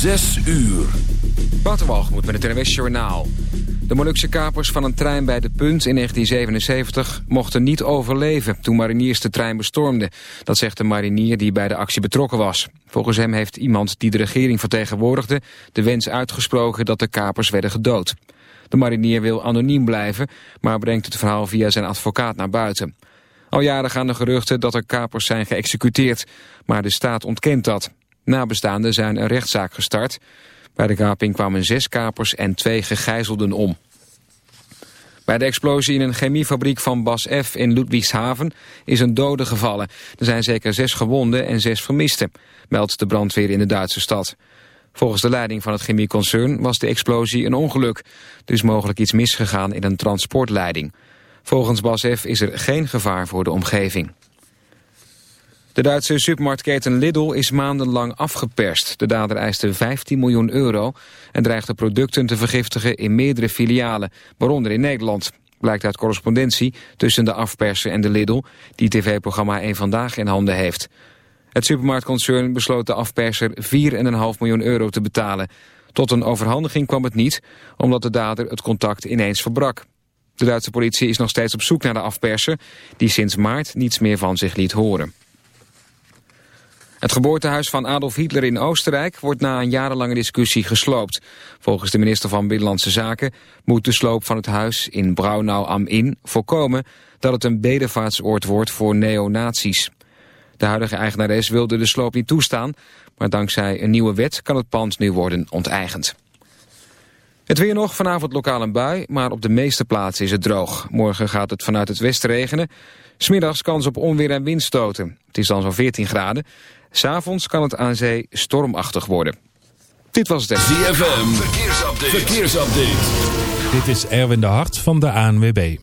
Zes uur. Waterwalgemoed met het NWS Journaal. De Molukse kapers van een trein bij De Punt in 1977 mochten niet overleven toen mariniers de trein bestormden. Dat zegt de marinier die bij de actie betrokken was. Volgens hem heeft iemand die de regering vertegenwoordigde de wens uitgesproken dat de kapers werden gedood. De marinier wil anoniem blijven, maar brengt het verhaal via zijn advocaat naar buiten. Al jaren gaan de geruchten dat er kapers zijn geëxecuteerd, maar de staat ontkent dat. Nabestaanden zijn een rechtszaak gestart. Bij de kaping kwamen zes kapers en twee gegijzelden om. Bij de explosie in een chemiefabriek van Bas F. in Ludwigshaven is een dode gevallen. Er zijn zeker zes gewonden en zes vermisten, meldt de brandweer in de Duitse stad. Volgens de leiding van het chemieconcern was de explosie een ongeluk. Is mogelijk iets misgegaan in een transportleiding. Volgens Bas F. is er geen gevaar voor de omgeving. De Duitse supermarktketen Lidl is maandenlang afgeperst. De dader eiste 15 miljoen euro en dreigde producten te vergiftigen in meerdere filialen, waaronder in Nederland. Blijkt uit correspondentie tussen de afperser en de Lidl, die tv-programma 1 Vandaag in handen heeft. Het supermarktconcern besloot de afperser 4,5 miljoen euro te betalen. Tot een overhandiging kwam het niet, omdat de dader het contact ineens verbrak. De Duitse politie is nog steeds op zoek naar de afperser, die sinds maart niets meer van zich liet horen. Het geboortehuis van Adolf Hitler in Oostenrijk wordt na een jarenlange discussie gesloopt. Volgens de minister van Binnenlandse Zaken moet de sloop van het huis in Braunau am Inn voorkomen dat het een bedevaartsoord wordt voor neonazies. De huidige eigenares wilde de sloop niet toestaan, maar dankzij een nieuwe wet kan het pand nu worden onteigend. Het weer nog, vanavond lokaal een bui, maar op de meeste plaatsen is het droog. Morgen gaat het vanuit het westen regenen. Smiddags kans op onweer en windstoten. Het is dan zo'n 14 graden. S'avonds kan het aan zee stormachtig worden. Dit was het. ZFM, verkeersupdate. verkeersupdate. Dit is Erwin de Hart van de ANWB.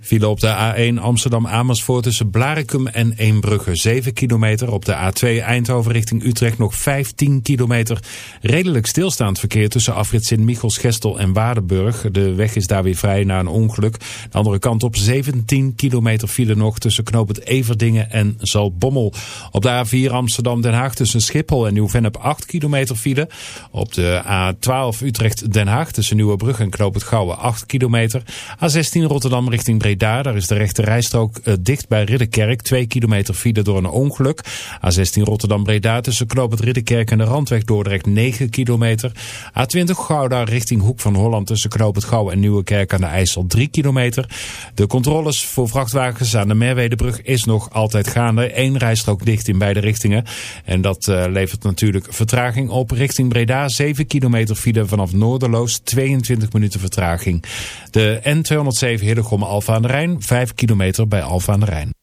File op de A1 Amsterdam-Amersfoort tussen Blarikum en Eembrugge 7 kilometer. Op de A2 Eindhoven richting Utrecht nog 15 kilometer. Redelijk stilstaand verkeer tussen afrit Sint-Michels, Gestel en Waardenburg. De weg is daar weer vrij na een ongeluk. De andere kant op 17 kilometer file nog tussen knooppunt Everdingen en Zalbommel. Op de A4 Amsterdam-Den Haag tussen Schiphol en Nieuw-Vennep 8 kilometer file. Op de A12 Utrecht-Den Haag tussen Nieuwebrug en knooppunt Gouwen 8 kilometer. A16 Rotterdam richting daar is de rechte rijstrook uh, dicht bij Ridderkerk. Twee kilometer file door een ongeluk. A16 Rotterdam-Breda tussen Knoop het Ridderkerk en de Randweg Dordrecht 9 kilometer. A20 Gouda richting Hoek van Holland tussen Knoop het Gouw en Nieuwekerk aan de IJssel 3 kilometer. De controles voor vrachtwagens aan de Merwedebrug is nog altijd gaande. Eén rijstrook dicht in beide richtingen. En dat uh, levert natuurlijk vertraging op. Richting Breda 7 kilometer file vanaf Noorderloos. 22 minuten vertraging. De N207 Hillegom Alfa aan de Rijn, 5 kilometer bij Alfa aan de Rijn.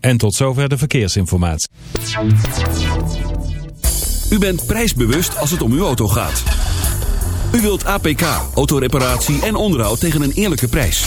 En tot zover de verkeersinformatie. U bent prijsbewust als het om uw auto gaat. U wilt APK, autoreparatie en onderhoud tegen een eerlijke prijs.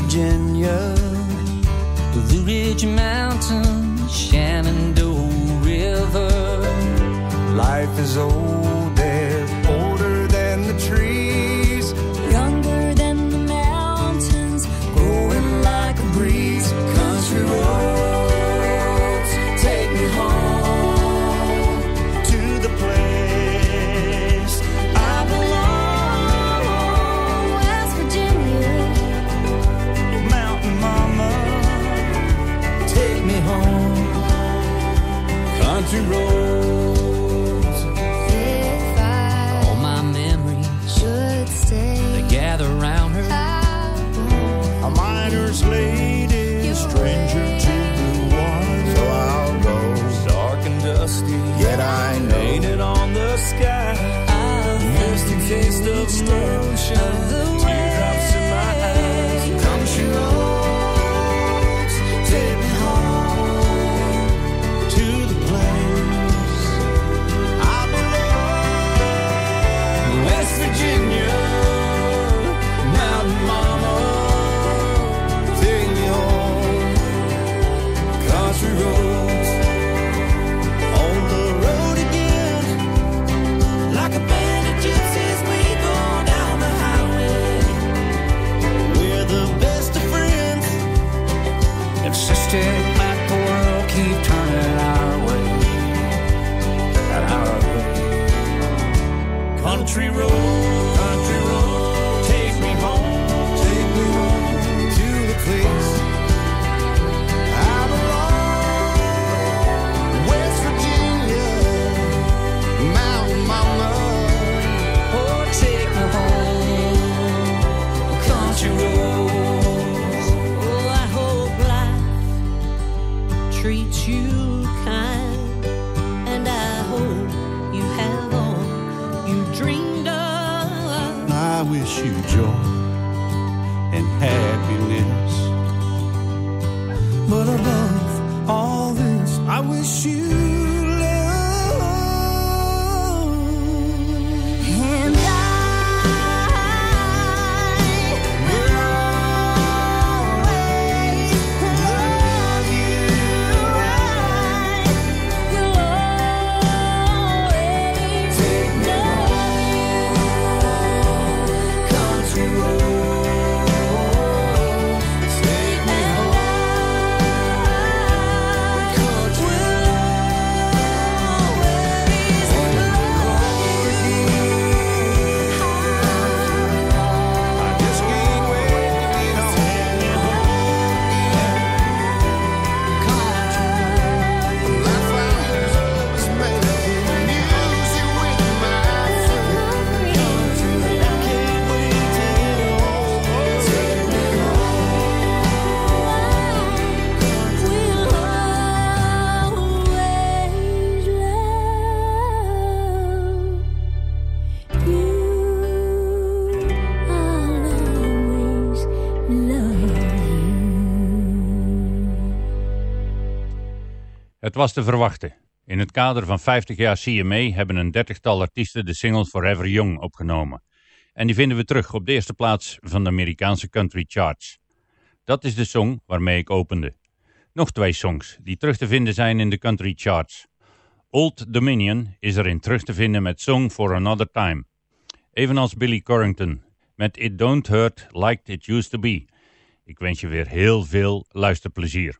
Virginia, the Blue Ridge Mountains, Shenandoah River. Life is old. slave. I wish was te verwachten. In het kader van 50 jaar CMA hebben een dertigtal artiesten de single Forever Young opgenomen. En die vinden we terug op de eerste plaats van de Amerikaanse country charts. Dat is de song waarmee ik opende. Nog twee songs die terug te vinden zijn in de country charts. Old Dominion is erin terug te vinden met Song for Another Time. Evenals Billy Corrington met It Don't Hurt Like It Used To Be. Ik wens je weer heel veel luisterplezier.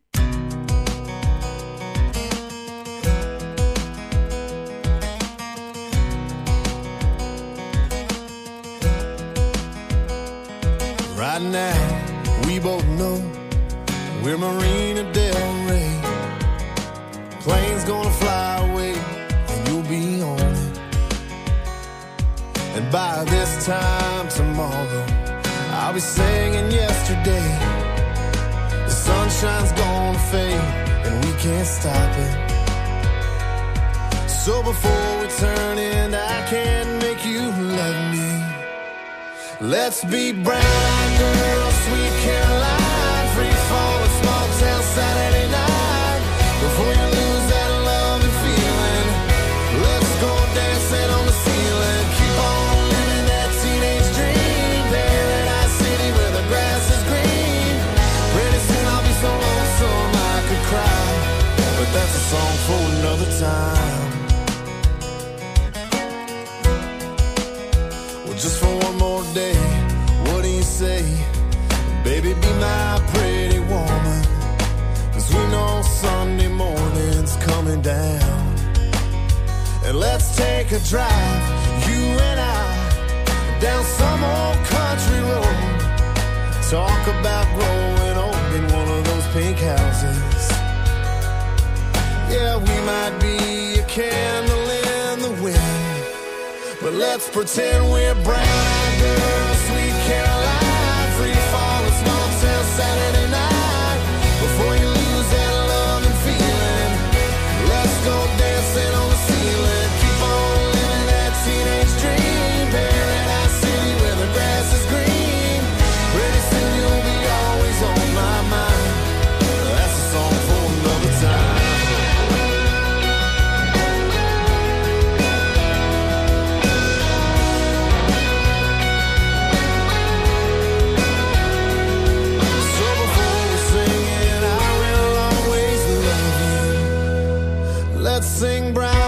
Right now, we both know we're Marina Del Rey. Plane's gonna fly away, and you'll be on it. And by this time tomorrow, I'll be singing yesterday. The sunshine's gonna fade, and we can't stop it. So before we turn in, I can't make you love me. Let's be brown girl, sweet Caroline, down and let's take a drive, you and I, down some old country road. Talk about growing old in one of those pink houses. Yeah, we might be a candle in the wind, but let's pretend we're brown eyed girls, sweet Caroline, free fall, town Saturday. that sing brown.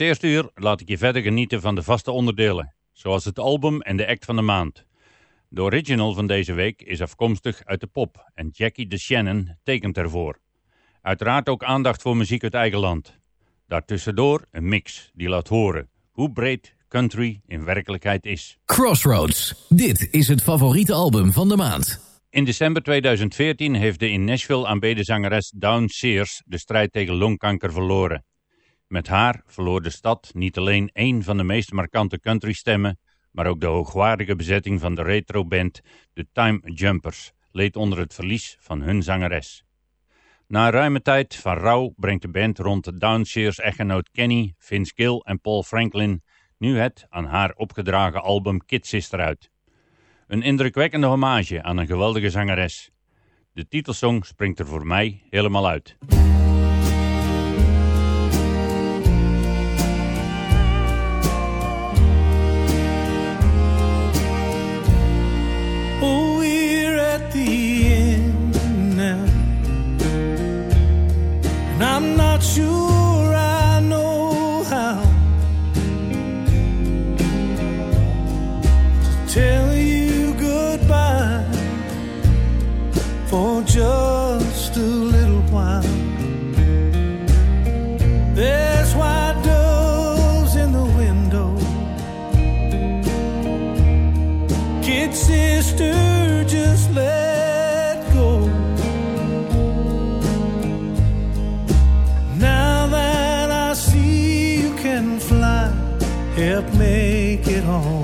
Dit eerste uur laat ik je verder genieten van de vaste onderdelen, zoals het album en de act van de maand. De original van deze week is afkomstig uit de pop en Jackie de Shannon tekent ervoor. Uiteraard ook aandacht voor muziek uit eigen land. Daartussendoor een mix die laat horen hoe breed country in werkelijkheid is. Crossroads. Dit is het favoriete album van de maand. In december 2014 heeft de in Nashville aanbeden zangeres Dawn Sears de strijd tegen longkanker verloren. Met haar verloor de stad niet alleen één van de meest markante countrystemmen, maar ook de hoogwaardige bezetting van de retroband The Time Jumpers leed onder het verlies van hun zangeres. Na een ruime tijd van rouw brengt de band rond de Downshares echtgenoot Kenny, Vince Gill en Paul Franklin nu het aan haar opgedragen album Kid Sister uit. Een indrukwekkende hommage aan een geweldige zangeres. De titelsong springt er voor mij helemaal uit. Kid sister, just let go. Now that I see you can fly, help make it all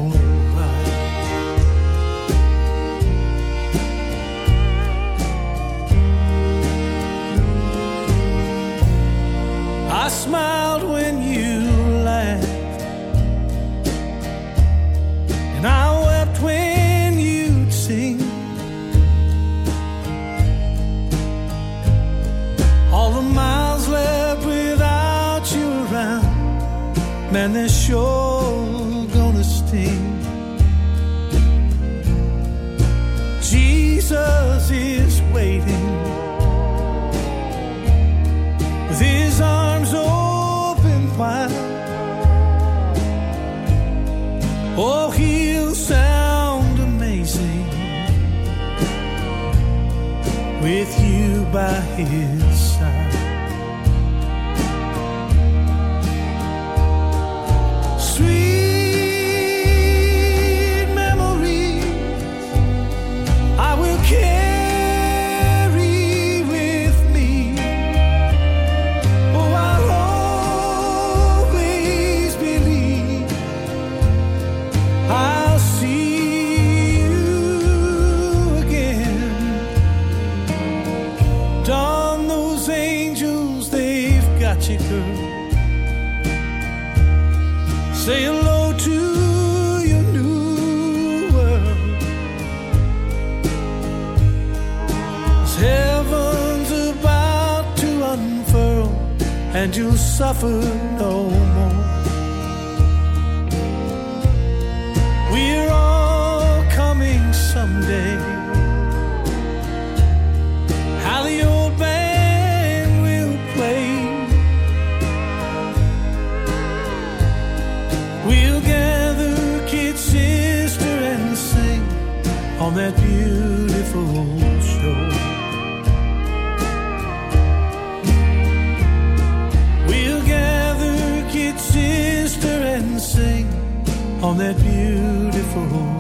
here. And you'll suffer no more. That beautiful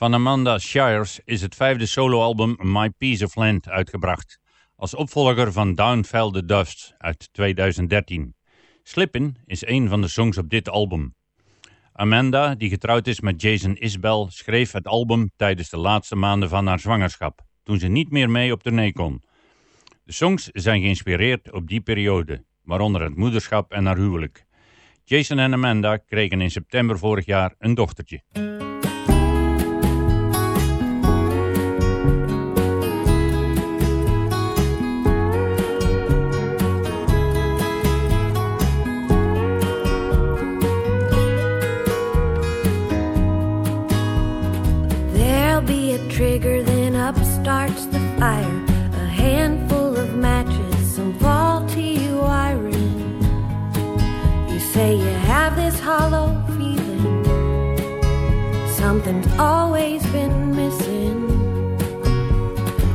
Van Amanda Shires is het vijfde soloalbum My Piece of Land uitgebracht. Als opvolger van Down Fell the Dust uit 2013. Slippin' is een van de songs op dit album. Amanda, die getrouwd is met Jason Isbell, schreef het album tijdens de laatste maanden van haar zwangerschap, toen ze niet meer mee op tournee kon. De songs zijn geïnspireerd op die periode, waaronder het moederschap en haar huwelijk. Jason en Amanda kregen in september vorig jaar een dochtertje. Trigger, then up starts the fire. A handful of matches, some faulty wiring. You say you have this hollow feeling. Something's always been missing.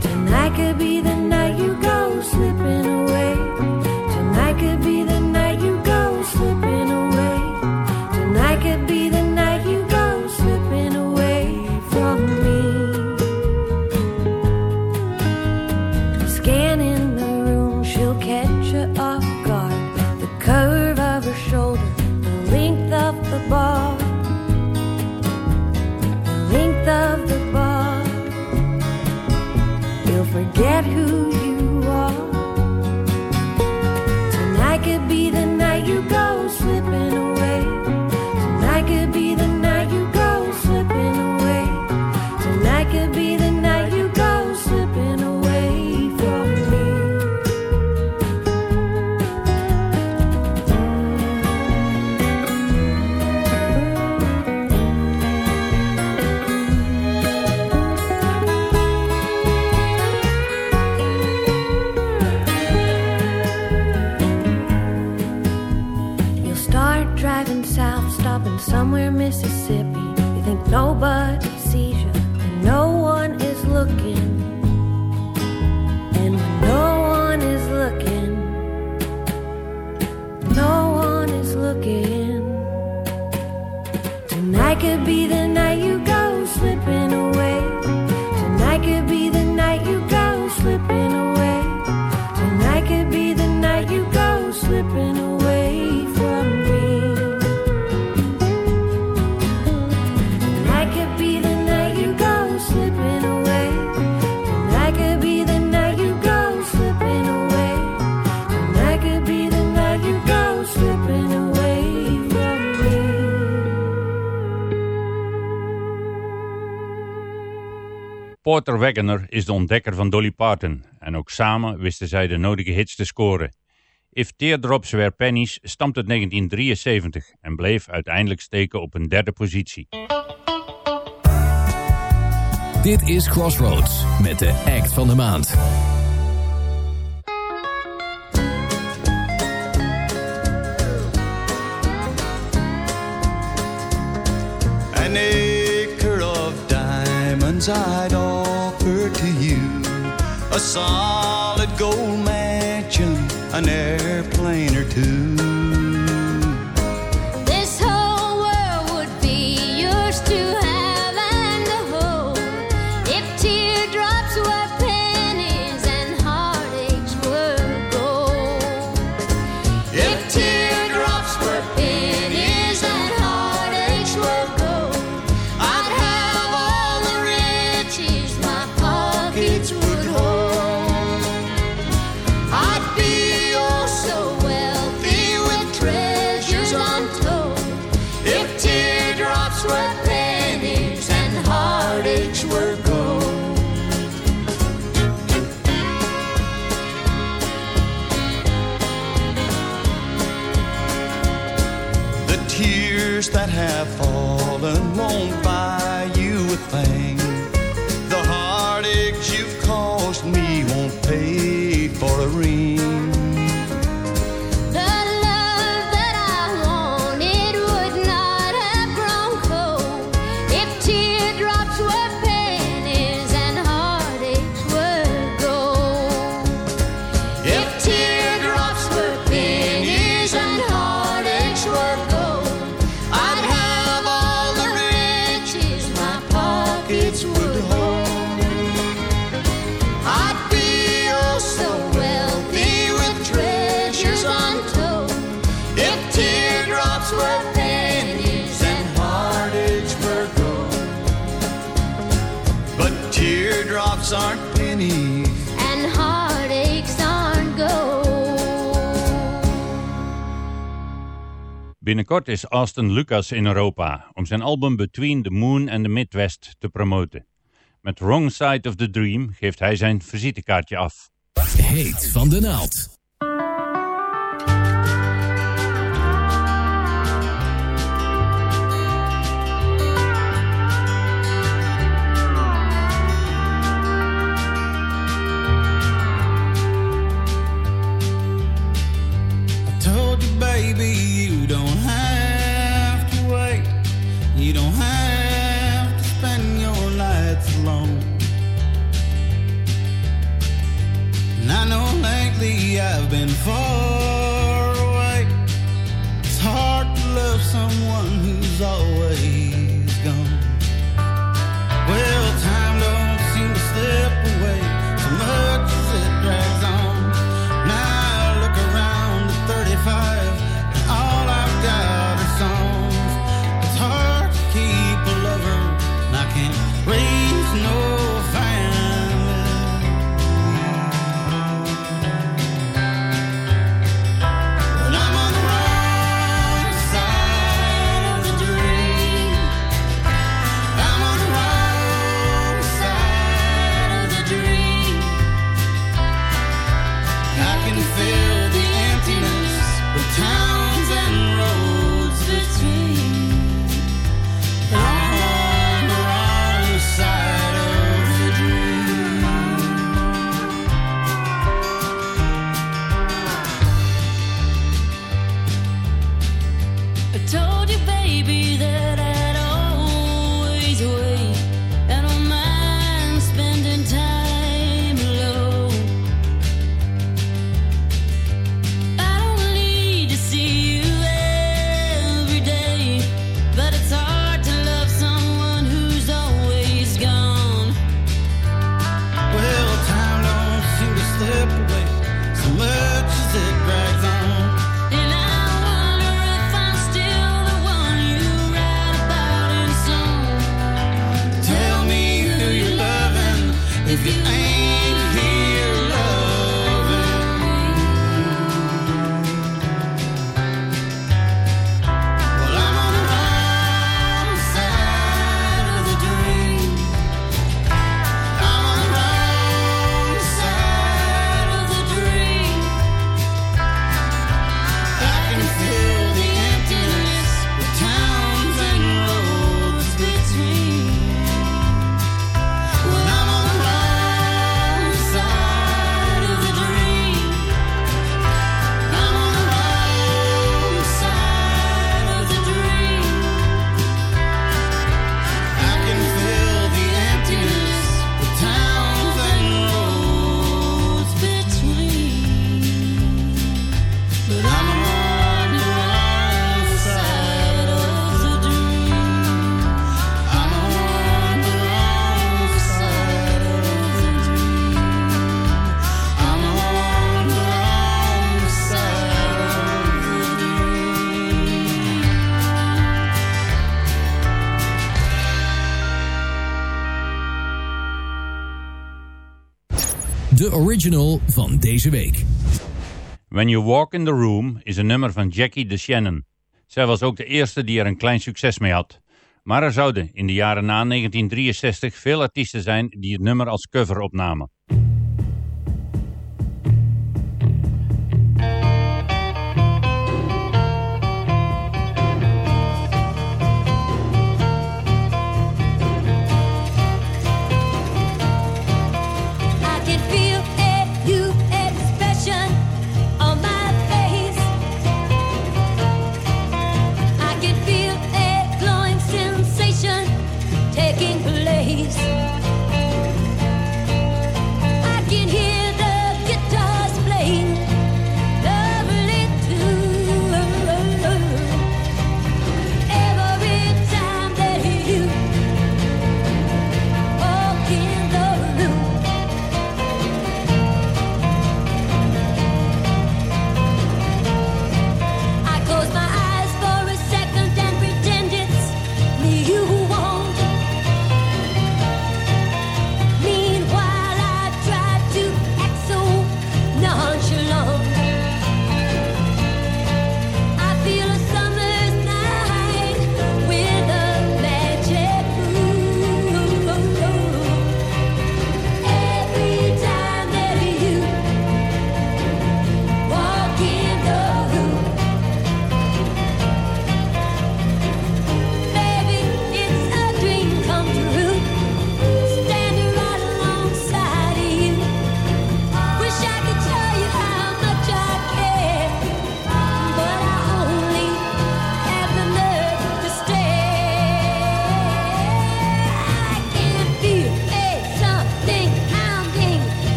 Tonight could be the night Porter Wagoner is de ontdekker van Dolly Parton en ook samen wisten zij de nodige hits te scoren. If Teardrops Were Pennies stamt uit 1973 en bleef uiteindelijk steken op een derde positie. Dit is Crossroads met de act van de maand. Diamonds I'd offer to you. A solid gold mansion, an airplane or two. careful. dollars aren't pennies. And heartaches aren't. Binnenkort is Austin Lucas in Europa om zijn album Between the Moon and the Midwest te promoten. Met Wrong Side of the Dream geeft hij zijn visitekaartje af. Heet van de naald. Oh. all original van deze week. When You Walk in the Room is een nummer van Jackie de Shannon. Zij was ook de eerste die er een klein succes mee had. Maar er zouden in de jaren na 1963 veel artiesten zijn die het nummer als cover opnamen.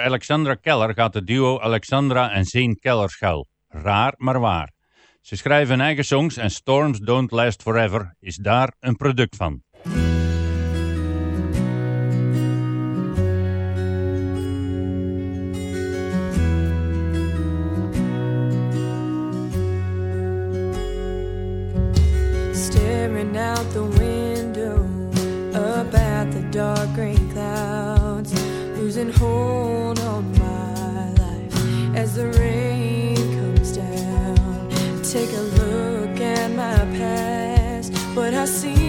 Alexandra Keller gaat het duo Alexandra en Zane Keller schuil. Raar, maar waar. Ze schrijven eigen songs en Storms Don't Last Forever is daar een product van. Staring out the window, the dark clouds, losing hold Take a look at my past, but I see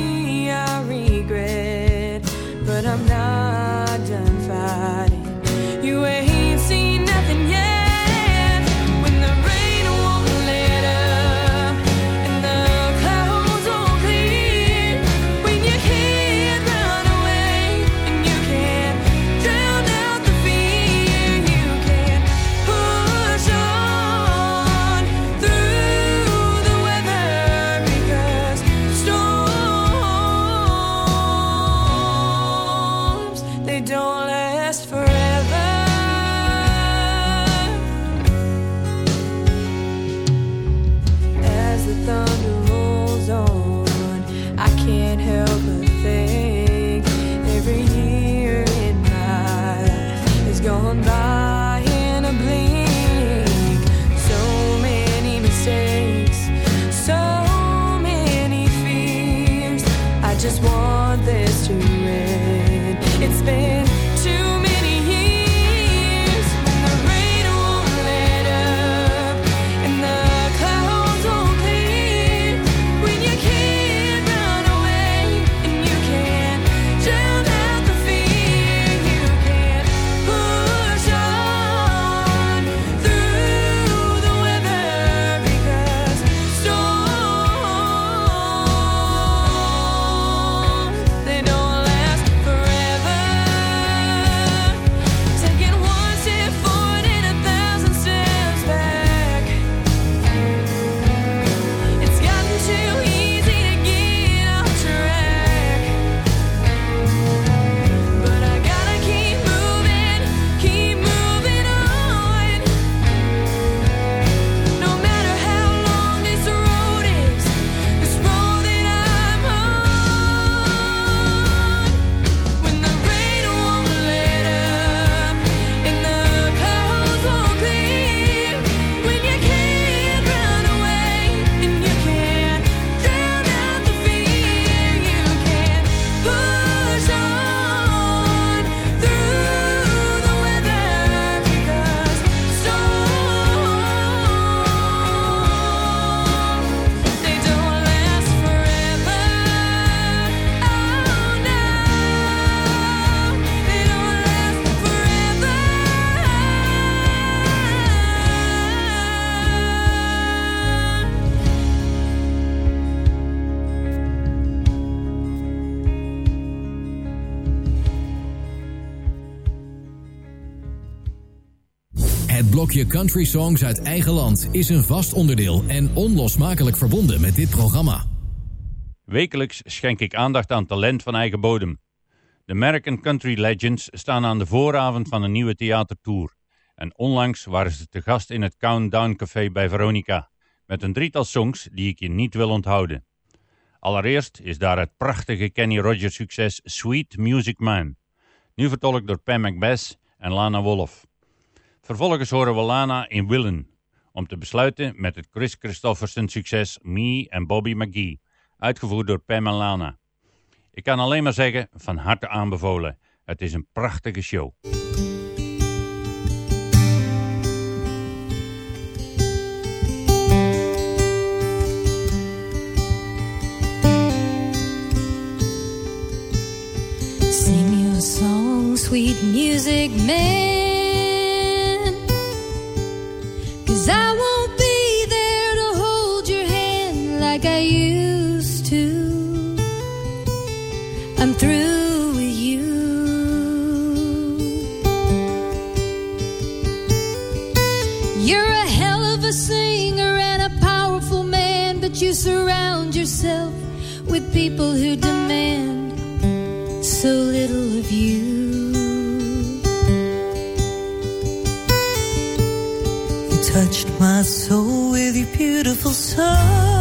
Country Songs uit eigen land is een vast onderdeel en onlosmakelijk verbonden met dit programma. Wekelijks schenk ik aandacht aan talent van eigen bodem. De American Country Legends staan aan de vooravond van een nieuwe theatertour. En onlangs waren ze te gast in het Countdown Café bij Veronica. Met een drietal songs die ik je niet wil onthouden. Allereerst is daar het prachtige Kenny Rogers succes Sweet Music Man. Nu vertolkt door Pam McBess en Lana Wolf. Vervolgens horen we Lana in Willen. Om te besluiten met het Chris Christofferson succes Me en Bobby McGee. Uitgevoerd door Pam en Lana. Ik kan alleen maar zeggen, van harte aanbevolen. Het is een prachtige show. Sing your song, sweet music man. surround yourself with people who demand so little of you. You touched my soul with your beautiful soul.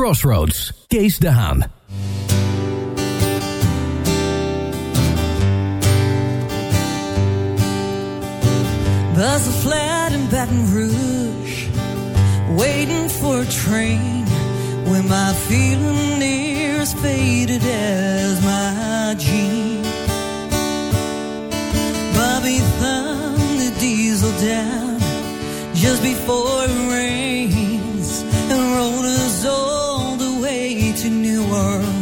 Crossroads, Kees de Haan. There's a flat in Baton Rouge Waiting for a train When my feeling near as faded as my jeans. Bobby thumbed the diesel down Just before it rains And rolled us over way to New Orleans.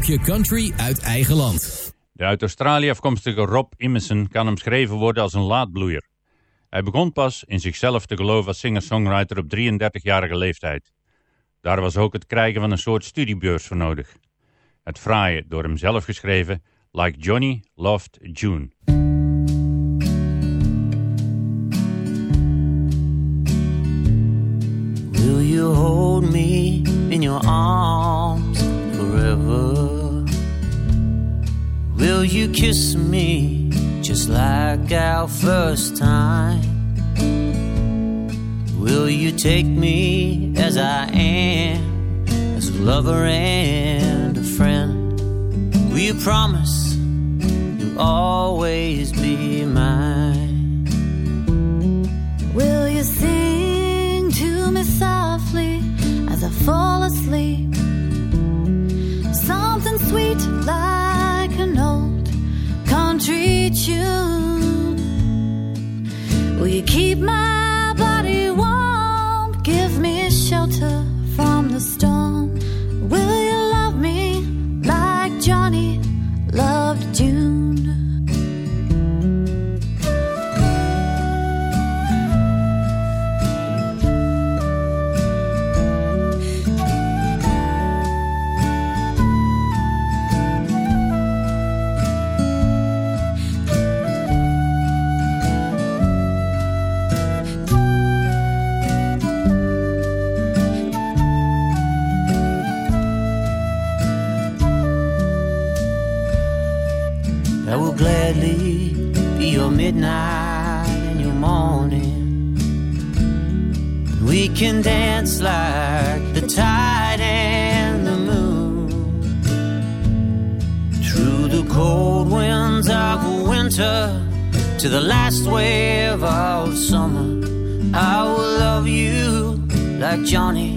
Blokje Country uit eigen land. De uit Australië afkomstige Rob Imeson kan omschreven worden als een laadbloeier. Hij begon pas in zichzelf te geloven als singer-songwriter op 33-jarige leeftijd. Daar was ook het krijgen van een soort studiebeurs voor nodig. Het fraaie, door hem zelf geschreven, Like Johnny Loved June. Will you hold me in your arms forever? Will you kiss me just like our first time? Will you take me as I am, as a lover and a friend? Will you promise you'll always be mine? Will you sing to me softly as I fall asleep? Something sweet like country you? Will you keep my the last wave of summer. I will love you like Johnny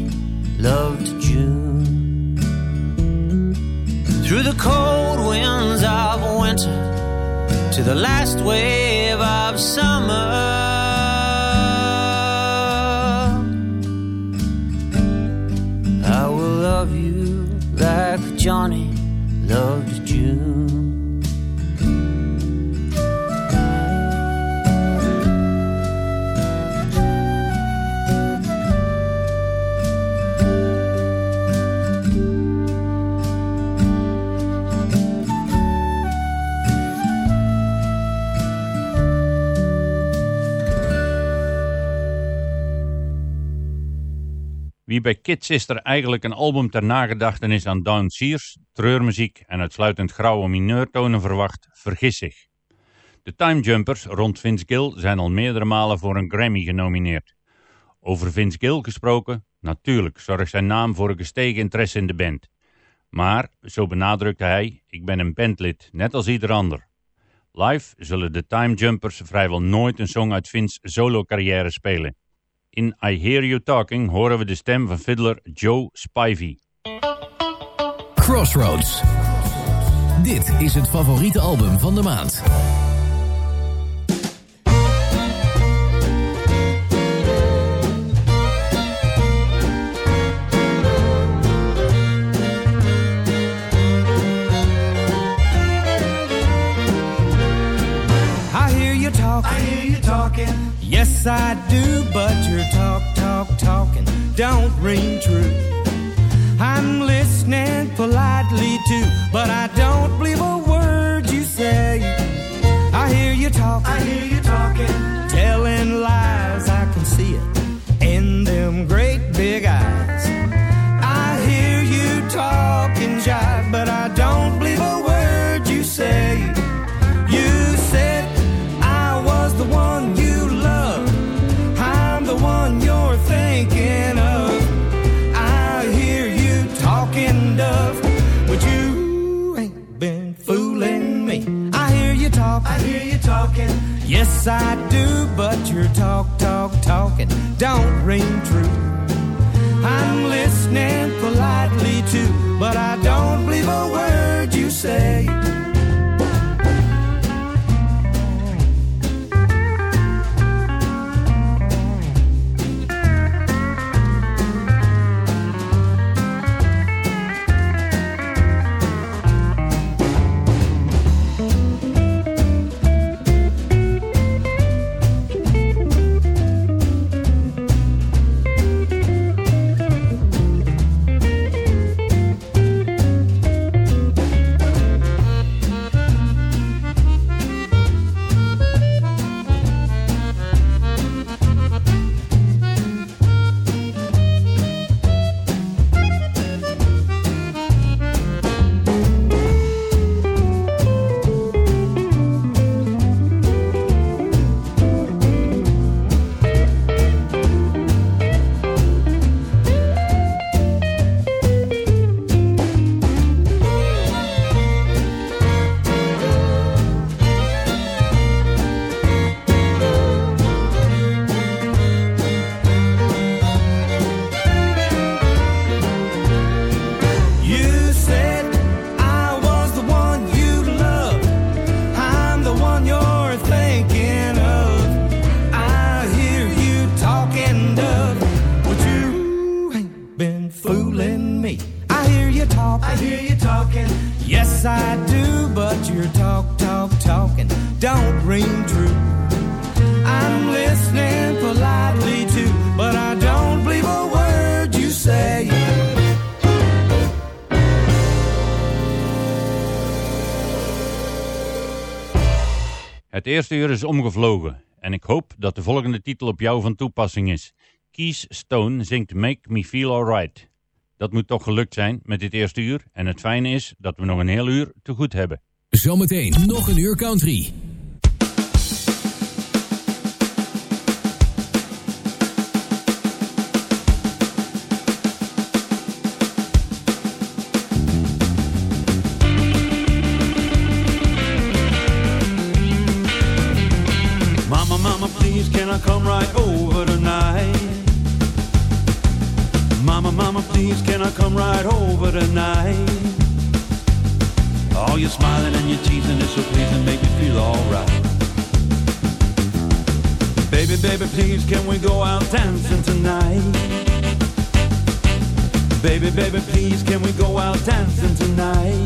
bij Kid Sister eigenlijk een album ter nagedachtenis aan Down Sears, treurmuziek en uitsluitend grauwe mineurtonen verwacht, vergis zich. De Time Jumpers rond Vince Gill zijn al meerdere malen voor een Grammy genomineerd. Over Vince Gill gesproken, natuurlijk zorgt zijn naam voor een gestegen interesse in de band. Maar, zo benadrukte hij, ik ben een bandlid, net als ieder ander. Live zullen de Time Jumpers vrijwel nooit een song uit Vince's solo-carrière spelen. In I Hear You Talking horen we de stem van fiddler Joe Spivey. Crossroads. Dit is het favoriete album van de maand. Yes, I do, but your talk, talk, talking don't ring true. I'm listening politely too, but I don't believe a word you say. I hear you talking. I hear you talking. Telling lies, I can see it in them great big eyes. Hear you talking. Yes, I do, but your talk, talk, talking don't ring true. I'm listening politely too, but I don't believe a word you say. Eerste uur is omgevlogen en ik hoop dat de volgende titel op jou van toepassing is. Keys Stone zingt Make Me Feel Alright. Dat moet toch gelukt zijn met dit eerste uur en het fijne is dat we nog een heel uur te goed hebben. Zometeen nog een uur country. I come right over tonight? Mama, mama, please, can I come right over tonight? Oh, you're smiling and you're teasing, it's so pleasing, make me feel alright. Baby, baby, please, can we go out dancing tonight? Baby, baby, please, can we go out dancing tonight?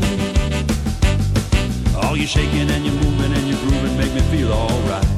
Oh, you're shaking and you're moving and you're grooving, make me feel alright.